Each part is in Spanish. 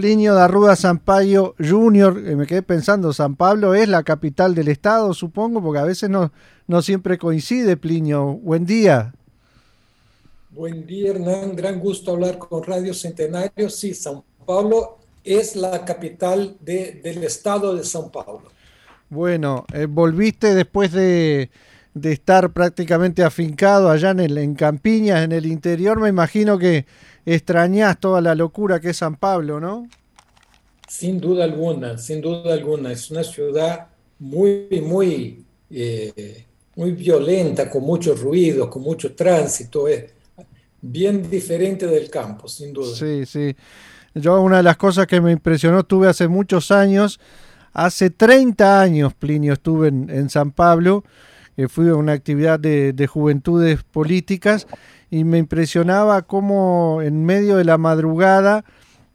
Plinio de Arruda Sampaio Jr., eh, me quedé pensando, San Pablo es la capital del estado, supongo, porque a veces no, no siempre coincide, Plinio. Buen día. Buen día, Hernán. Gran gusto hablar con Radio Centenario. Sí, São Paulo es la capital de- del estado de São Paulo. Bueno, eh, volviste después de, de estar prácticamente afincado allá en, el, en Campiñas, en el interior. Me imagino que extrañás toda la locura que es San Pablo, ¿no? Sin duda alguna, sin duda alguna. Es una ciudad muy, muy, eh, muy violenta, con mucho ruido, con mucho tránsito. Es bien diferente del campo, sin duda. Sí, sí. Yo una de las cosas que me impresionó, estuve hace muchos años, hace 30 años, Plinio, estuve en, en San Pablo, que fui a una actividad de, de juventudes políticas y me impresionaba cómo en medio de la madrugada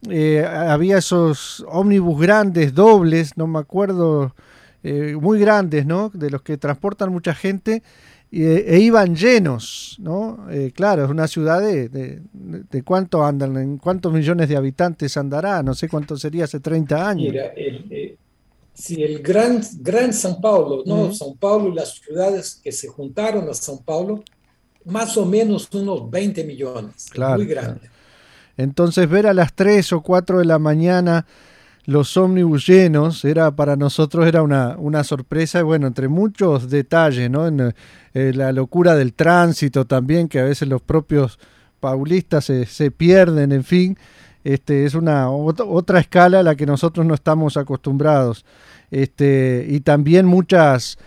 eh, había esos ómnibus grandes, dobles, no me acuerdo, eh, muy grandes, ¿no? De los que transportan mucha gente y, e iban llenos, ¿no? Eh, claro, es una ciudad de, de, de, cuánto andan, en cuántos millones de habitantes andará, no sé cuánto sería hace 30 años. Mira, el, eh, si el gran, gran São Paulo, ¿no? São Paulo y las ciudades que se juntaron a São Paulo, más o menos unos 20 millones, Claro, muy grande. Entonces ver a las 3 o 4 de la mañana los ómnibus llenos era para nosotros era una, una sorpresa bueno, entre muchos detalles, ¿no? En, eh, la locura del tránsito también, que a veces los propios paulistas se, se pierden, en fin, este, es una ot- otra escala a la que nosotros no estamos acostumbrados. Este, y también muchas,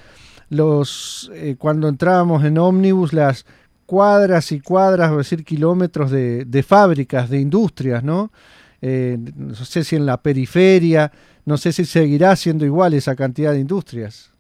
los, eh, cuando entrábamos en ómnibus, las cuadras y cuadras, es decir, kilómetros de, de fábricas, de industrias, ¿no? Eh, no sé si en la periferia, no sé si seguirá siendo igual esa cantidad de industrias.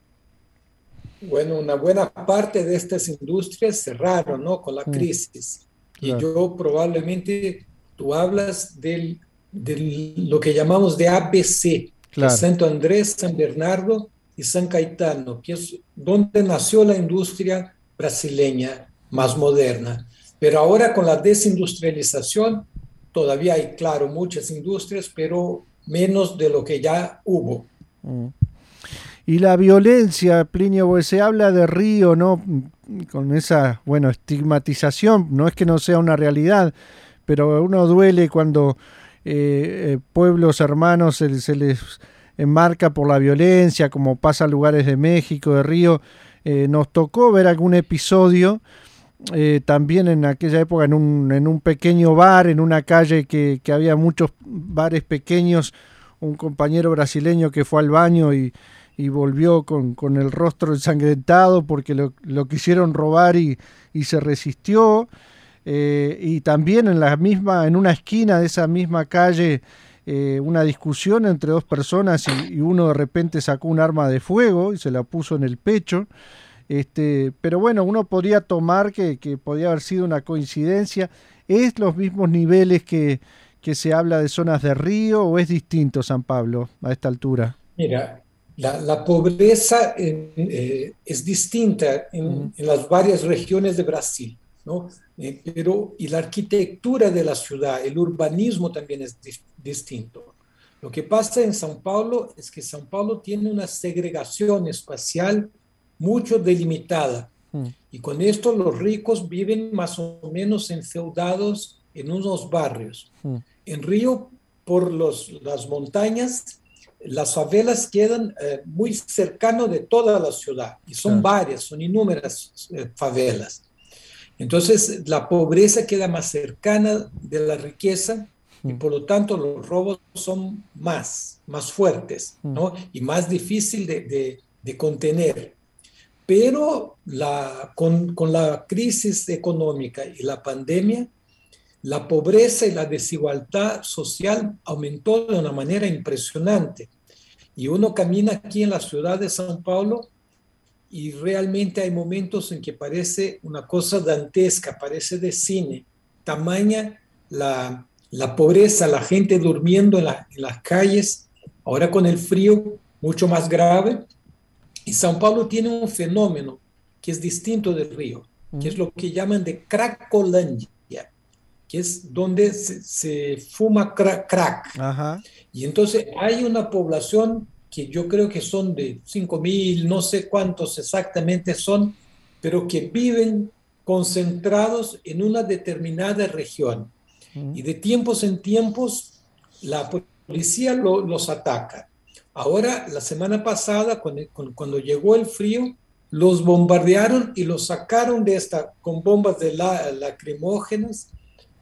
Bueno, una buena parte de estas industrias cerraron, ¿no? Con la Mm. crisis. Y Claro. yo probablemente, tú hablas del, del lo que llamamos de ABC, Claro. Santo Andrés, San Bernardo y San Caetano, que es donde nació la industria brasileña más moderna. Pero ahora con la desindustrialización, todavía hay, claro, muchas industrias, pero menos de lo que ya hubo. Mm. Y la violencia, Plinio, porque se habla de Río, ¿no? Con esa, bueno, estigmatización, no es que no sea una realidad, pero uno duele cuando eh, eh, pueblos hermanos se, se les enmarca por la violencia, como pasa en lugares de México, de Río. Eh, nos tocó ver algún episodio eh, también en aquella época en un, en un pequeño bar, en una calle que, que había muchos bares pequeños, un compañero brasileño que fue al baño y, y volvió con, con, el rostro ensangrentado porque lo, lo quisieron robar y, y se resistió. Eh, y también en la misma, en una esquina de esa misma calle, eh, una discusión entre dos personas y, y, uno de repente sacó un arma de fuego y se la puso en el pecho. Este, pero bueno, uno podría tomar que, que podía haber sido una coincidencia. ¿Es los mismos niveles que, que se habla de zonas de río o es distinto San Pablo a esta altura? Mira, la, la pobreza eh, eh, es distinta en, en, las varias regiones de Brasil, ¿no? Eh, pero, y la arquitectura de la ciudad, el urbanismo también es di distinto. Lo que pasa en São Paulo es que São Paulo tiene una segregación espacial mucho delimitada. -huh. Y con esto los ricos viven más o menos enfeudados en unos barrios. -huh. En Río, por los, las montañas, las favelas quedan eh, muy cercanos de toda la ciudad y son varias, son innumerables eh, favelas. Entonces, la pobreza queda más cercana de la riqueza y mm. por lo tanto los robos son más, más fuertes ¿no? Mm. y más difícil de, de, contener. Pero la, con, con, la crisis económica y la pandemia, la pobreza y la desigualdad social aumentó de una manera impresionante. Y uno camina aquí en la ciudad de São Paulo y realmente hay momentos en que parece una cosa dantesca, parece de cine. Tamaña la, la pobreza, la gente durmiendo en, las calles, ahora con el frío mucho más grave. Y São Paulo tiene un fenómeno que es distinto del río, que es lo que llaman de cracolandia, que es donde se, fuma crack. Y entonces hay una población que yo creo que son de 5 mil, no sé cuántos exactamente son, pero que viven concentrados en una determinada región. Y de tiempos en tiempos la policía los ataca. Ahora, la semana pasada, cuando, llegó el frío, los bombardearon y los sacaron de esta, con bombas lacrimógenas,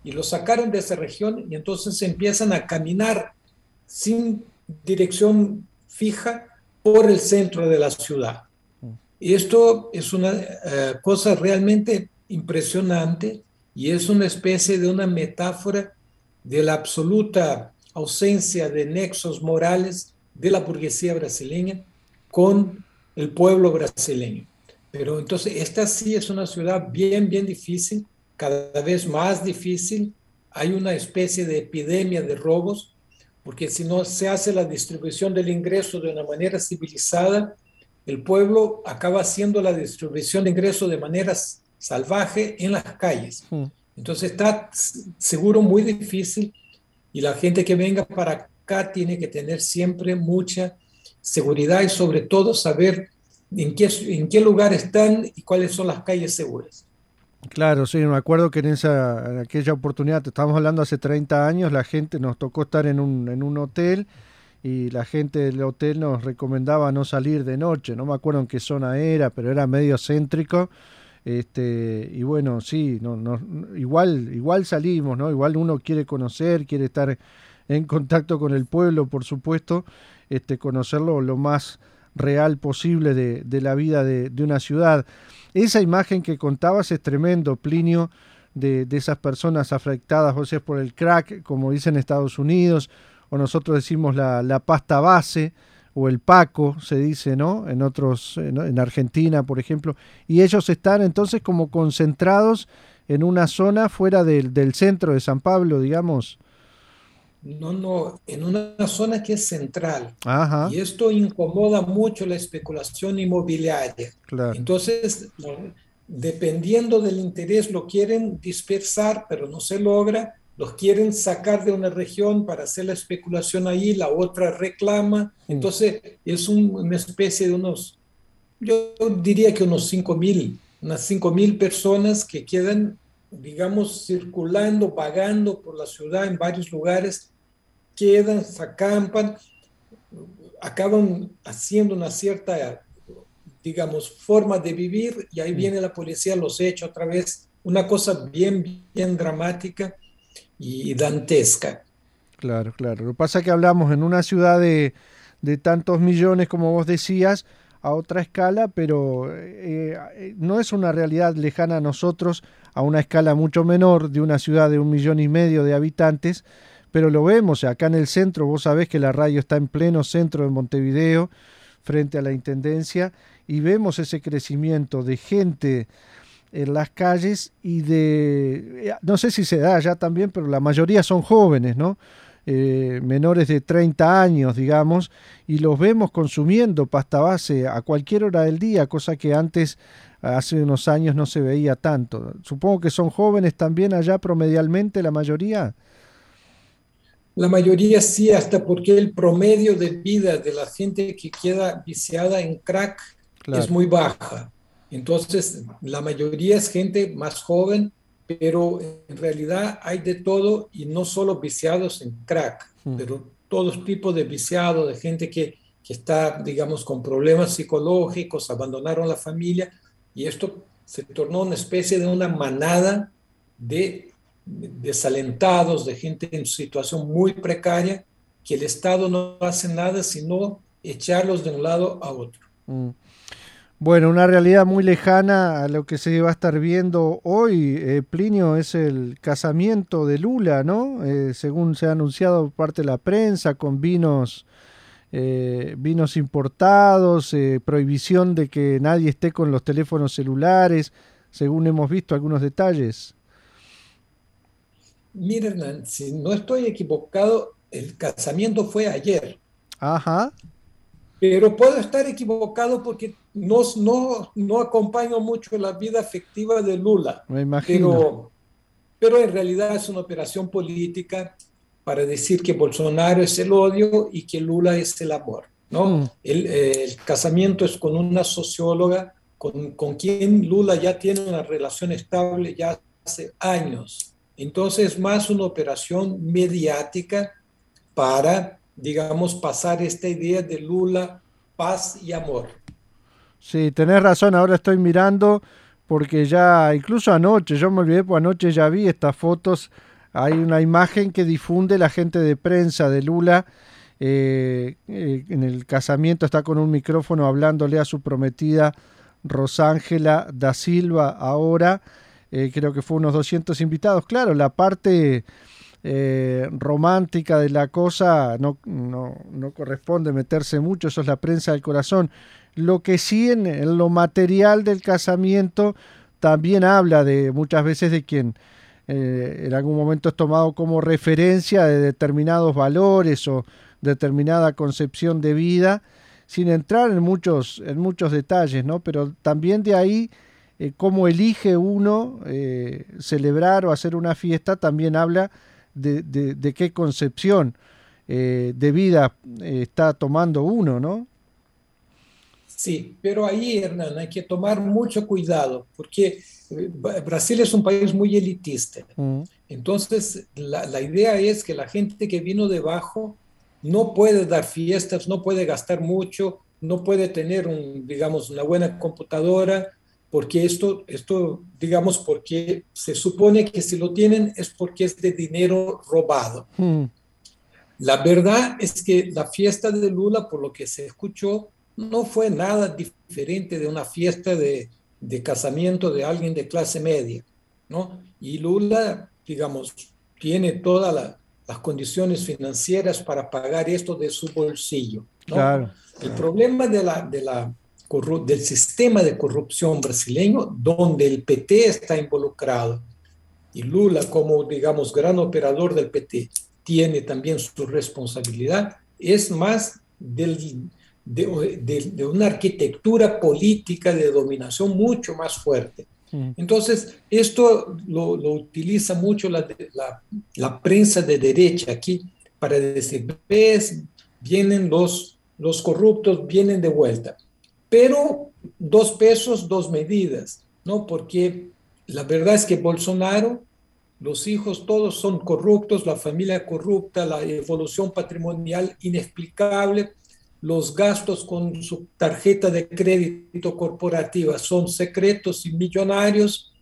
y los sacaron de esa región y entonces empiezan a caminar sin dirección fija por el centro de la ciudad. Y esto es una eh, cosa realmente impresionante y es una especie de una metáfora de la absoluta ausencia de nexos morales de la burguesía brasileña con el pueblo brasileño. Pero entonces esta sí es una ciudad bien, bien difícil, cada vez más difícil. Hay una especie de epidemia de robos porque si no se hace la distribución del ingreso de una manera civilizada, el pueblo acaba haciendo la distribución de ingreso de manera salvaje en las calles. Hmm. Entonces está seguro muy difícil y la gente que venga para acá tiene que tener siempre mucha seguridad y sobre todo saber en qué, en qué lugar están y cuáles son las calles seguras. Claro, sí, me acuerdo que en esa aquella oportunidad, te estábamos hablando hace 30 años, la gente nos tocó estar en un, en un hotel y la gente del hotel nos recomendaba no salir de noche, no me acuerdo en qué zona era, pero era medio céntrico. Este, y bueno, sí, no, igual, igual salimos, ¿no? Igual uno quiere conocer, quiere estar en contacto con el pueblo, por supuesto, este, conocerlo lo más real posible de, de la vida de, de una ciudad. Esa imagen que contabas es tremendo, Plinio, de, esas personas afectadas, o sea, por el crack, como dicen en Estados Unidos, o nosotros decimos la, pasta base, o el Paco, se dice, ¿no? En otros, en Argentina, por ejemplo, y ellos están entonces como concentrados en una zona fuera del, del centro de San Pablo, digamos. No, no, en una zona que es central. Y esto incomoda mucho la especulación inmobiliaria. Entonces, dependiendo del interés, lo quieren dispersar, pero no se logra. Los quieren sacar de una región para hacer la especulación ahí, la otra reclama. Mm. Entonces, es una especie de unos, yo diría que unos 5 mil, unas 5 mil personas que quedan digamos, circulando, vagando por la ciudad en varios lugares quedan, se acampan, acaban haciendo una cierta, digamos, forma de vivir y ahí mm. viene la policía, los echa otra vez. Una cosa bien, bien dramática y dantesca. Claro, claro. Lo que pasa es que hablamos en una ciudad de, de tantos millones, como vos decías, a otra escala, pero eh, eh, no es una realidad lejana a nosotros, a una escala mucho menor de una ciudad de un millón y medio de habitantes, pero lo vemos acá en el centro, vos sabés que la radio está en pleno centro de Montevideo, frente a la Intendencia, y vemos ese crecimiento de gente en las calles y de, no sé si se da ya también, pero la mayoría son jóvenes, ¿no? Eh, menores de 30 años, digamos, y los vemos consumiendo pasta base a cualquier hora del día, cosa que antes, hace unos años, no se veía tanto. Supongo que son jóvenes también allá promedialmente, la mayoría. La mayoría sí, hasta porque el promedio de vida de la gente que queda viciada en crack es muy baja. Entonces, la mayoría es gente más joven, pero en realidad hay de todo y no solo viciados en crack, hmm. pero todo tipo de viciados, de gente que, que está, digamos, con problemas psicológicos, abandonaron la familia y esto se tornó una especie de una manada de desalentados, de gente en situación muy precaria, que el Estado no hace nada sino echarlos de un lado a otro. Mm. Bueno, una realidad muy lejana a lo que se va a estar viendo hoy, eh, Plinio, es el casamiento de Lula, ¿no? Eh, según se ha anunciado por parte de la prensa, con vinos, eh, vinos importados, prohibición de que nadie esté con los teléfonos celulares, según hemos visto algunos detalles. Miren, si no estoy equivocado, el casamiento fue ayer. Ajá. Pero puedo estar equivocado porque no, no, no acompaño mucho la vida afectiva de Lula. Me imagino. Pero, pero en realidad es una operación política para decir que Bolsonaro es el odio y que Lula es el amor. ¿no? Mm. El, el, casamiento es con una socióloga con, con quien Lula ya tiene una relación estable ya hace años. Entonces, más una operación mediática para digamos, pasar esta idea de Lula, paz y amor. Sí, tenés razón, ahora estoy mirando porque ya, incluso anoche, yo me olvidé, pues anoche ya vi estas fotos, hay una imagen que difunde la gente de prensa de Lula. Eh, en el casamiento está con un micrófono hablándole a su prometida Rosángela da Silva ahora. Eh, creo que fue unos 200 invitados. Claro, la parte eh, romántica de la cosa no, no, no, corresponde meterse mucho, eso es la prensa del corazón. Lo que sí en, lo material del casamiento también habla de muchas veces de quien eh, en algún momento es tomado como referencia de determinados valores o determinada concepción de vida, sin entrar en muchos, en muchos detalles, ¿no? Pero también de ahí eh, cómo elige uno celebrar o hacer una fiesta, también habla de, qué concepción eh, de vida eh, está tomando uno, ¿no? Sí, pero ahí, Hernán, hay que tomar mucho cuidado, porque eh, Brasil es un país muy elitista. Mm. Entonces, la, la, idea es que la gente que vino debajo no puede dar fiestas, no puede gastar mucho, no puede tener, un, digamos, una buena computadora, porque esto, esto, digamos, porque se supone que si lo tienen es porque es de dinero robado. Hmm. La verdad es que la fiesta de Lula, por lo que se escuchó, no fue nada diferente de una fiesta de, de casamiento de alguien de clase media, ¿no? Y Lula, digamos, tiene todas las condiciones financieras para pagar esto de su bolsillo. ¿no? Claro. El problema de la, de la del sistema de corrupción brasileño donde el PT está involucrado y Lula como, digamos, gran operador del PT tiene también su responsabilidad, es más del, de, una arquitectura política de dominación mucho más fuerte. Mm. Entonces, esto lo, utiliza mucho la, la, la, prensa de derecha aquí para decir, ves, vienen los, los corruptos, vienen de vuelta pero dos pesos, dos medidas, ¿no? Porque la verdad es que Bolsonaro, los hijos todos son corruptos, la familia corrupta, la evolución patrimonial inexplicable, los gastos con su tarjeta de crédito corporativa son secretos y millonarios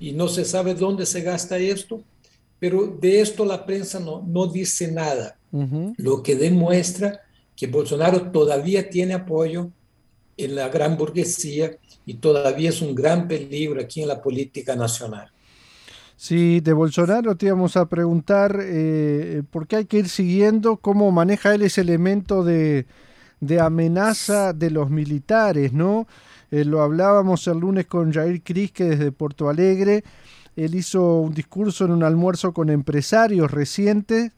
y no se sabe dónde se gasta esto, pero de esto la prensa no, no dice nada, lo que demuestra que Bolsonaro todavía tiene apoyo en la gran burguesía y todavía es un gran peligro aquí en la política nacional. Sí, de Bolsonaro te íbamos a preguntar eh, por qué hay que ir siguiendo cómo maneja él ese elemento de, amenaza de los militares, ¿no? Eh, lo hablábamos el lunes con Jair Crisque desde Porto Alegre. Él hizo un discurso en un almuerzo con empresarios recientes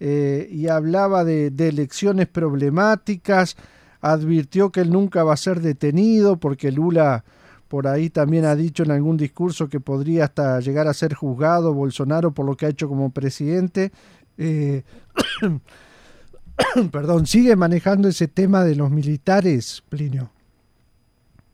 eh, y hablaba de, de elecciones problemáticas, advirtió que él nunca va a ser detenido porque Lula por ahí también ha dicho en algún discurso que podría hasta llegar a ser juzgado Bolsonaro por lo que ha hecho como presidente. Eh, perdón, sigue manejando ese tema de los militares, Plinio.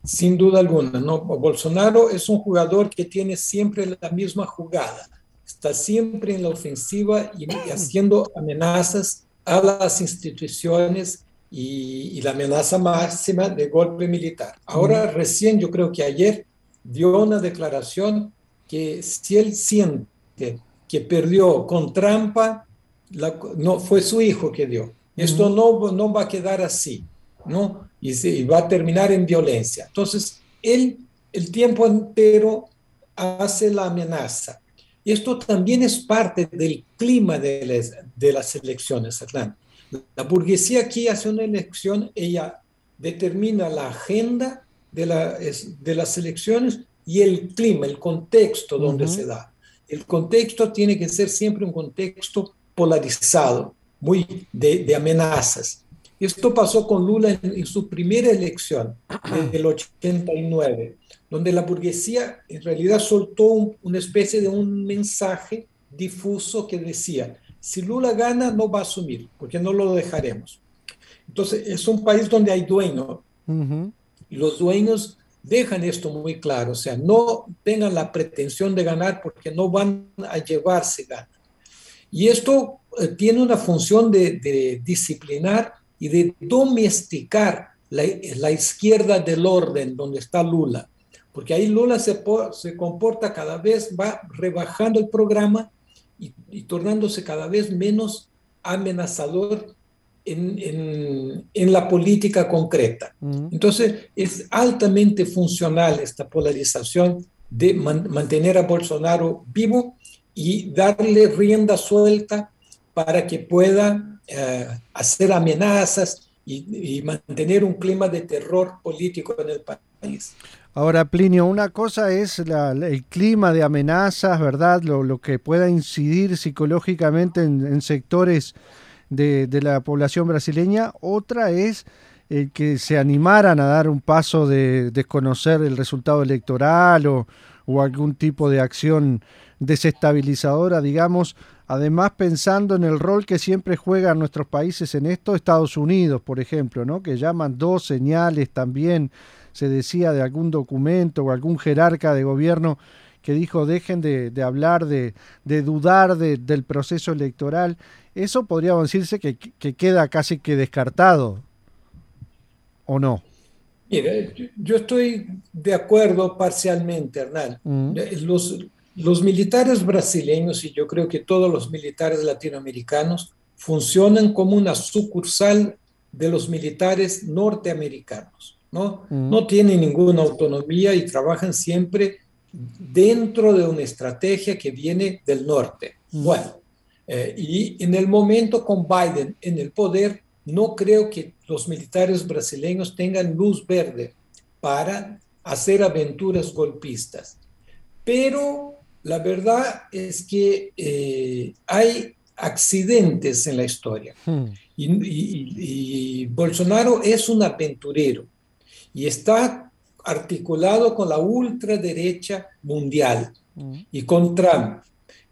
Sin duda alguna, no. Bolsonaro es un jugador que tiene siempre la misma jugada. Está siempre en la ofensiva y haciendo amenazas a las instituciones y, la amenaza máxima de golpe militar. Ahora, recién, yo creo que ayer, dio una declaración que si él siente que perdió con trampa, no fue su hijo que dio. Esto no, no va a quedar así, ¿no? Y, se, va a terminar en violencia. Entonces, él el tiempo entero hace la amenaza. Y esto también es parte del clima de, de las elecciones, Hernán. La burguesía aquí hace una elección, ella determina la agenda de, la, de las elecciones y el clima, el contexto donde se da. El contexto tiene que ser siempre un contexto polarizado, muy de, amenazas. Esto pasó con Lula en, su primera elección, del 89, donde la burguesía en realidad soltó una especie de un mensaje difuso que decía, si Lula gana, no va a asumir, porque no lo dejaremos. Entonces, es un país donde hay dueños, y los dueños dejan esto muy claro, o sea, no tengan la pretensión de ganar porque no van a llevarse ganas. Y esto eh, tiene una función de, disciplinar y de domesticar la, la, izquierda del orden donde está Lula, porque ahí Lula se, se comporta cada vez, va rebajando el programa y, tornándose cada vez menos amenazador en, en, la política concreta. Entonces, es altamente funcional esta polarización de mantener a Bolsonaro vivo y darle rienda suelta para que pueda eh, hacer amenazas y, y, mantener un clima de terror político en el país. Ahora, Plinio, una cosa es el clima de amenazas, ¿verdad? Lo, que pueda incidir psicológicamente en, sectores de, la población brasileña. Otra es el que se animaran a dar un paso de desconocer el resultado electoral o, o algún tipo de acción desestabilizadora, digamos, además pensando en el rol que siempre juegan nuestros países en esto, Estados Unidos, por ejemplo, ¿no? que llaman dos señales también se decía de algún documento o algún jerarca de gobierno que dijo dejen de, hablar, de, dudar del proceso electoral, eso podría decirse que, queda casi que descartado, ¿o no? Mire, yo estoy de acuerdo parcialmente, Hernán. Mm. Los, los militares brasileños, y yo creo que todos los militares latinoamericanos, funcionan como una sucursal de los militares norteamericanos. ¿No? No tienen ninguna autonomía y trabajan siempre dentro de una estrategia que viene del norte. Bueno, eh, y en el momento con Biden en el poder, no creo que los militares brasileños tengan luz verde para hacer aventuras golpistas. Pero la verdad es que eh, hay accidentes en la historia. y, Bolsonaro es un aventurero y está articulado con la ultraderecha mundial mm. y con Trump.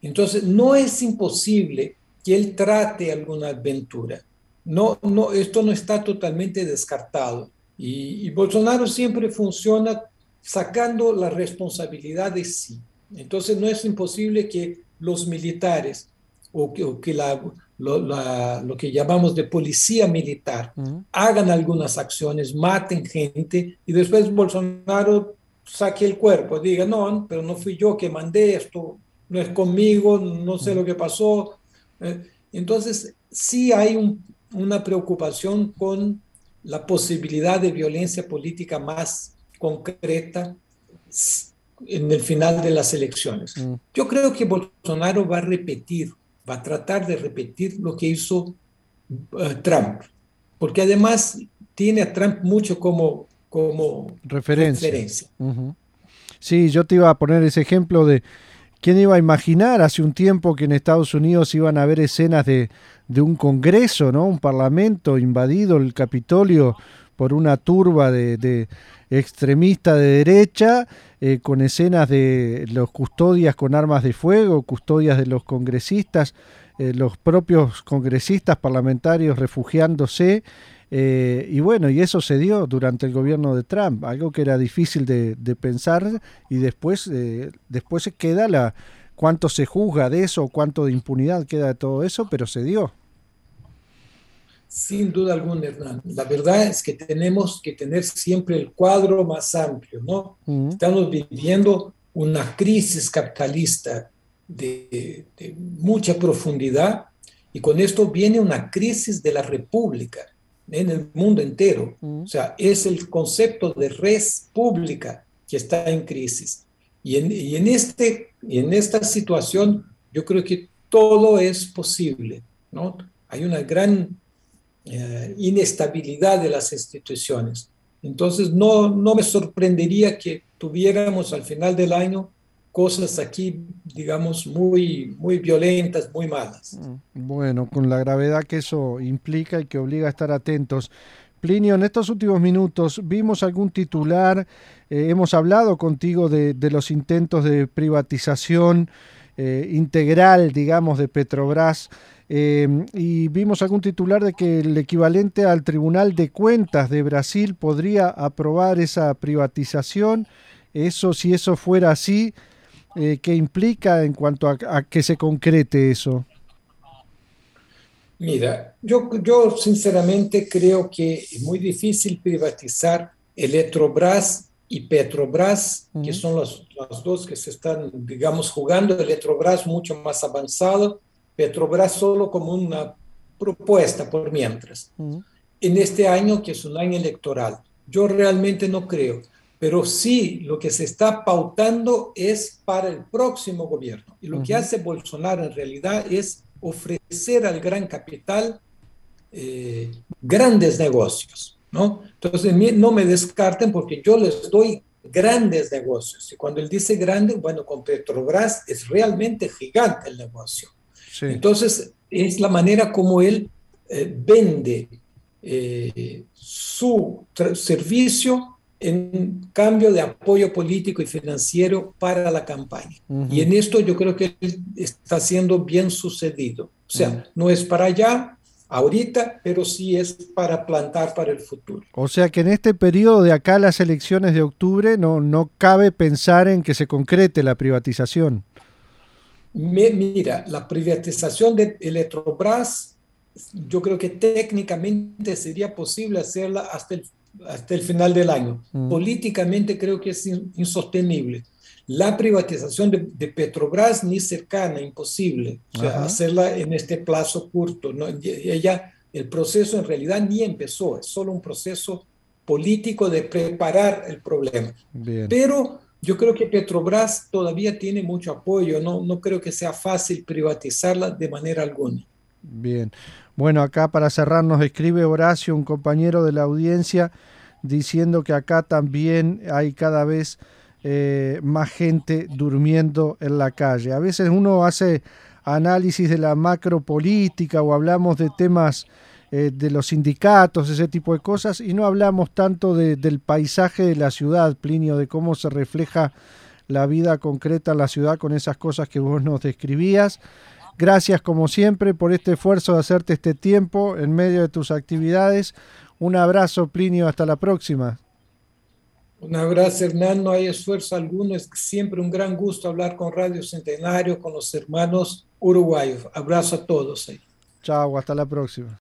Entonces, no es imposible que él trate alguna aventura. No, no, esto no está totalmente descartado. Y, Bolsonaro siempre funciona sacando la responsabilidad de sí. Entonces, no es imposible que los militares o que, o que la, lo, que llamamos de policía militar, hagan algunas acciones, maten gente y después Bolsonaro saque el cuerpo, diga, no, pero no fui yo que mandé esto, no es conmigo, no sé lo que pasó. Eh, entonces, sí hay una preocupación con la posibilidad de violencia política más concreta en el final de las elecciones. Yo creo que Bolsonaro va a repetir va a tratar de repetir lo que hizo eh, Trump, porque además tiene a Trump mucho como, como referencia. Sí, yo te iba a poner ese ejemplo de quién iba a imaginar hace un tiempo que en Estados Unidos iban a haber escenas de, de un Congreso, ¿no? Un Parlamento invadido, el Capitolio por una turba de, de extremista de derecha, eh, con escenas de los custodias con armas de fuego, custodias de los congresistas, eh, los propios congresistas parlamentarios refugiándose. Eh, y bueno, y eso se dio durante el gobierno de Trump, algo que era difícil de, pensar y después, después se queda la cuánto se juzga de eso, cuánto de impunidad queda de todo eso, pero se dio. Sin duda alguna, Hernán. La verdad es que tenemos que tener siempre el cuadro más amplio, ¿no? Estamos viviendo una crisis capitalista de, mucha profundidad y con esto viene una crisis de la república en el mundo entero. O sea, es el concepto de res pública que está en crisis. Y en, y en, este, y en esta situación yo creo que todo es posible, ¿no? Hay una gran eh, inestabilidad de las instituciones. Entonces, no, no me sorprendería que tuviéramos al final del año cosas aquí, digamos, muy, muy violentas, muy malas. Mm, bueno, con la gravedad que eso implica y que obliga a estar atentos. Plinio, en estos últimos minutos vimos algún titular, eh, hemos hablado contigo de, los intentos de privatización eh, integral, digamos, de Petrobras. Eh, y vimos algún titular de que el equivalente al Tribunal de Cuentas de Brasil podría aprobar esa privatización. Eso, si eso fuera así, eh, ¿qué implica en cuanto a, que se concrete eso? Mira, yo, yo sinceramente creo que es muy difícil privatizar Electrobras y Petrobras, que son las, las, dos que se están, digamos, jugando. Electrobras mucho más avanzado Petrobras solo como una propuesta por mientras. En este año, que es un año electoral, yo realmente no creo, pero sí lo que se está pautando es para el próximo gobierno. Y lo que hace Bolsonaro en realidad es ofrecer al gran capital eh, grandes negocios. ¿no? Entonces, no me descarten porque yo les doy grandes negocios. Y cuando él dice grande, bueno, con Petrobras es realmente gigante el negocio. Entonces, es la manera como él eh, vende eh, su servicio en cambio de apoyo político y financiero para la campaña. Y en esto yo creo que él está siendo bien sucedido. O sea, no es para allá, ahorita, pero sí es para plantar para el futuro. O sea que en este periodo de acá las elecciones de octubre no, no cabe pensar en que se concrete la privatización mira, la privatización de Electrobras, yo creo que técnicamente sería posible hacerla hasta el, hasta el final del año. Mm. Políticamente creo que es insostenible. La privatización de, Petrobras ni cercana, imposible. O sea, hacerla en este plazo corto. ¿no? Ella, el proceso en realidad ni empezó, es solo un proceso político de preparar el problema. Pero yo creo que Petrobras todavía tiene mucho apoyo, no, no creo que sea fácil privatizarla de manera alguna. Bien, bueno, acá para cerrar nos escribe Horacio, un compañero de la audiencia, diciendo que acá también hay cada vez eh, más gente durmiendo en la calle. A veces uno hace análisis de la macropolítica o hablamos de temas eh, de los sindicatos, ese tipo de cosas, y no hablamos tanto del paisaje de la ciudad, Plinio, de cómo se refleja la vida concreta en la ciudad con esas cosas que vos nos describías. Gracias como siempre por este esfuerzo de hacerte este tiempo en medio de tus actividades. Un abrazo, Plinio, hasta la próxima. Un abrazo, Hernán. No hay esfuerzo alguno. Es siempre un gran gusto hablar con Radio Centenario, con los hermanos uruguayos. Abrazo a todos. Chao, hasta la próxima.